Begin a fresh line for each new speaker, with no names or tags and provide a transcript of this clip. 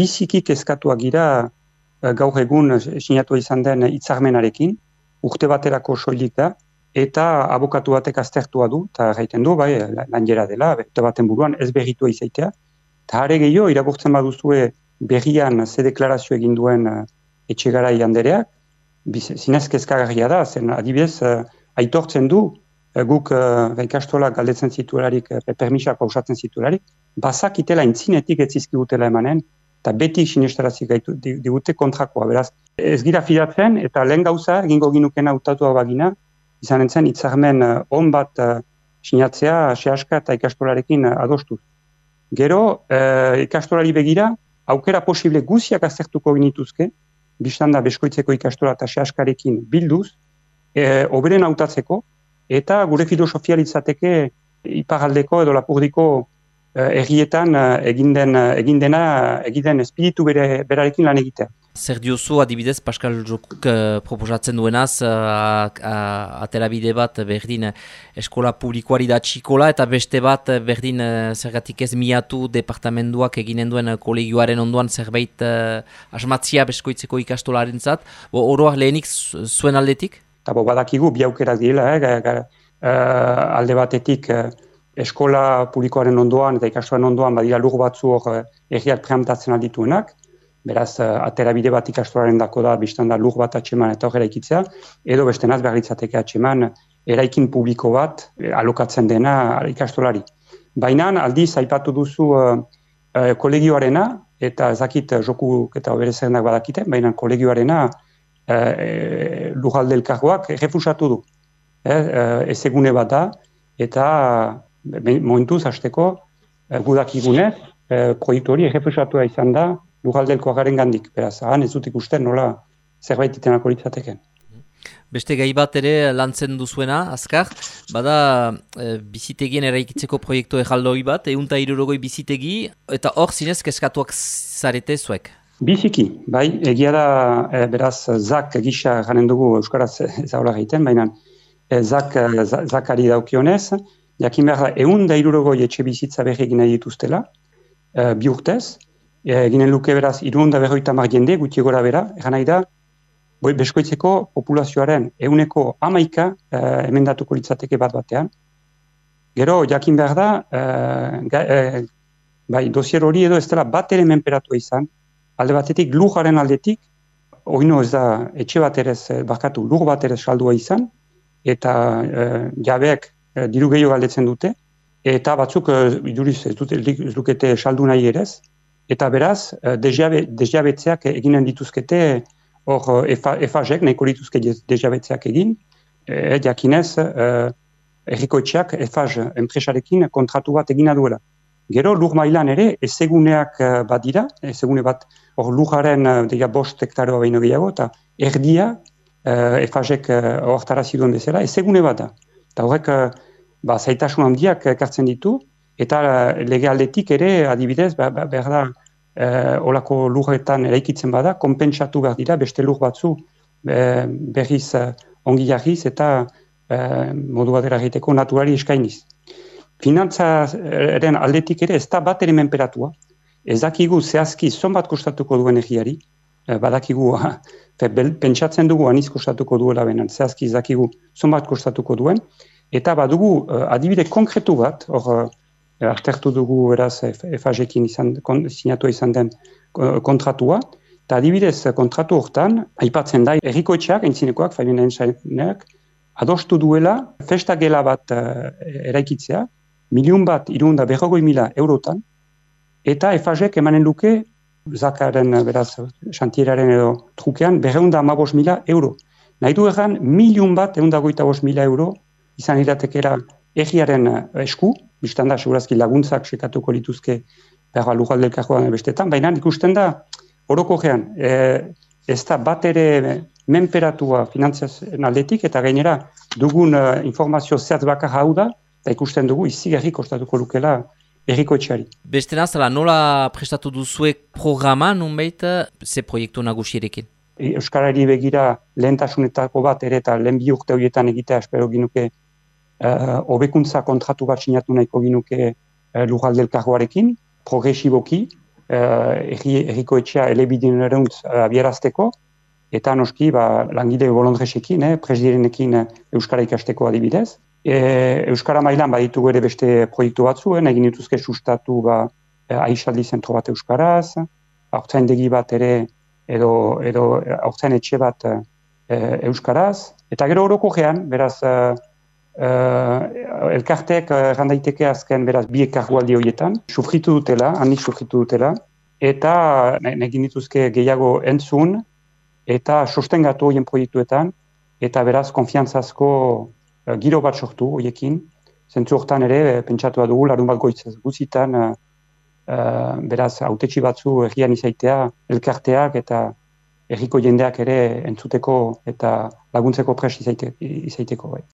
biziki kezkatuak gira uh, gaur egun sinatu izan den hitzarmenarekin, urte baterako soilik da, eta abokatu batek aztertua du, eta gaiten du, bai, lanjera dela, urte baten buruan ez berritua izaitea, eta are gehiago, irakurtzen baduzue berrian ze deklarazio egin duen uh, etxegarai handereak, zinez kezkagarria da, zen adibidez, uh, aitortzen du, guk uh, galdetzen zituelarik, uh, permisak pausatzen zituelarik, bazak itela intzinetik ez zizkigutela emanen, eta beti sinestarazik gaitu digute kontrakoa, beraz. Ez gira fidatzen, eta lehen gauza, egingo ginukena utatua bagina, izan entzen, itzarmen uh, on bat uh, sinatzea, sehaska eta ikastolarekin uh, adostuz. Gero, uh, ikastolari begira, aukera posible guziak azertuko ginituzke, biztan da beskoitzeko ikastola eta sehaskarekin bilduz, e, oberen hautatzeko, eta gure filosofia litzateke iparaldeko edo lapurdiko Eh, egietan eh, egin den eh, egin dena egiten espiritu bere berarekin lan egitea.
Zer diozu adibidez Pascal Jokuk uh, proposatzen duenaz uh, aterabide bat berdin eskola publikoari da txikola eta beste bat berdin uh, zergatik ez miatu departamenduak eginen duen kolegioaren onduan zerbait uh, asmatzia beskoitzeko ikastolaren zat. Oroak lehenik zuen aldetik?
Eta bo badakigu bi aukerak dira, eh, alde batetik eskola publikoaren ondoan eta ikastoren ondoan badira lur batzu hor eh, egiak preamtatzen aldituenak, beraz uh, atera bide bat ikastoren dako da biztan da lur bat atxeman eta horrela ikitzea, edo beste naz behar ditzateke atxeman eraikin publiko bat eh, alokatzen dena ikastolari. Baina aldiz aipatu duzu uh, kolegioarena, eta ezakit joku eta obere zerrendak badakite, baina kolegioarena uh, lujalde elkargoak refusatu du. Eh, ez egune bat da, eta momentuz hasteko e, gudakigune e, proiektu hori errefusatua izan da lugaldelko agaren gandik. Beraz, ahan ez dut ikusten nola zerbait itenako litzateken.
Beste gai bat ere lantzen duzuena, azkar, bada e, bizitegien eraikitzeko proiektu ejaldoi bat, egun eta irurogoi bizitegi, eta hor zinez keskatuak zarete zuek?
Biziki, bai, egia da, e, beraz, zak gisa janen dugu Euskaraz ez aurra egiten, baina e, zak, zakari daukionez, jakin behar da, egun da irurogoi etxe bizitza berri egin nahi dituztela, e, bi urtez, e, eginen luke beraz, irun da berroita mar jende, guti gora bera, egan nahi da, boi, beskoitzeko populazioaren eguneko amaika e, emendatuko litzateke bat batean. Gero, jakin behar da, e, e, bai, dosier hori edo ez dela bat ere menperatua izan, alde batetik, lujaren aldetik, oino ez da, etxe bat ere bakatu, lur bat ere saldua izan, eta e, jabeak e, diru gehiago galdetzen dute, eta batzuk e, iduriz ez dute ez dukete saldu nahi ere eta beraz, e, desjabetzeak eginen dituzkete hor efazek, nahiko dituzke desjabetzeak egin, e, jakinez, e, errikoetxeak efaz enpresarekin kontratu bat egina duela. Gero, lur mailan ere, ezeguneak bat dira, ezegune bat, hor lujaren, deia bost hektaroa behin gehiago, eta erdia, efazek oartarazi duen bezala, ezegune bat da. Eta horrek, eh, ba, zaitasun handiak ekartzen ditu, eta eh, lege aldetik ere, adibidez, ba, ba, behar da, e, olako lurretan eraikitzen bada, konpentsatu behar dira, beste lur batzu berriz ongi jarriz eta e, modu bat egiteko naturari eskainiz. Finantzaren aldetik ere, ez da bat ere menperatua, ez dakigu zehazki zon bat kostatuko duen egiari, badakigu, pentsatzen dugu aniz kostatuko duela benen, zehazki ez dakigu zon bat kostatuko duen, Eta badugu uh, adibide konkretu bat, hor uh, artertu dugu eraz efazekin izan, kon, sinatu izan den kontratua, eta adibidez kontratu hortan, aipatzen da, errikoetxeak, entzinekoak, faimenen zaineak, adostu duela festa gela bat uh, eraikitzea, miliun bat irunda berrogoi mila eurotan, eta efazek emanen luke, zakaren beraz, xantieraren edo trukean, berreunda amabos mila euro. Nahi du erran, miliun bat, egundagoita bos mila euro, izan iratekera egiaren eh, esku, biztan da, segurazki laguntzak sekatuko lituzke behar lujaldelka bestetan, baina ikusten da, horoko gean, e, ez da bat ere menperatua finanziazioen aldetik, eta gainera dugun uh, informazio zertz bakar hau da, eta ikusten dugu izi gerri kostatuko lukela erriko etxari.
Beste nazala, nola prestatu duzuek programa, nun ze proiektu nagusierekin?
Euskarari begira lehentasunetako bat ere eta lehen bi urte horietan egitea espero ginuke uh, hobekuntza kontratu bat sinatu nahiko ginuke uh, lujaldelkargoarekin, progresiboki, erriko etxea elebidin eruntz abierazteko, eta noski ba, langile bolondresekin, eh, presidenekin Euskara ikasteko adibidez. E, Euskara mailan baditu ere beste proiektu batzu, eh, egin dituzke sustatu ba, aixaldi zentro bat Euskaraz, aurtzain degi bat ere, edo, edo aurtzain etxe bat e, Euskaraz. Eta gero horoko gean, beraz, e, e, elkartek randaiteke azken, beraz, bi ekargualdi horietan, sufritu dutela, handik sufritu dutela, eta egin dituzke gehiago entzun, eta sostengatu horien proiektuetan, eta beraz, konfiantzazko giro bat sortu horiekin, zentzu hortan ere, e, pentsatu dugu, larun bat goitzaz guzitan, uh, beraz, autetxi batzu errian izaitea, elkarteak eta erriko jendeak ere entzuteko eta laguntzeko pres izaiteko. Bai.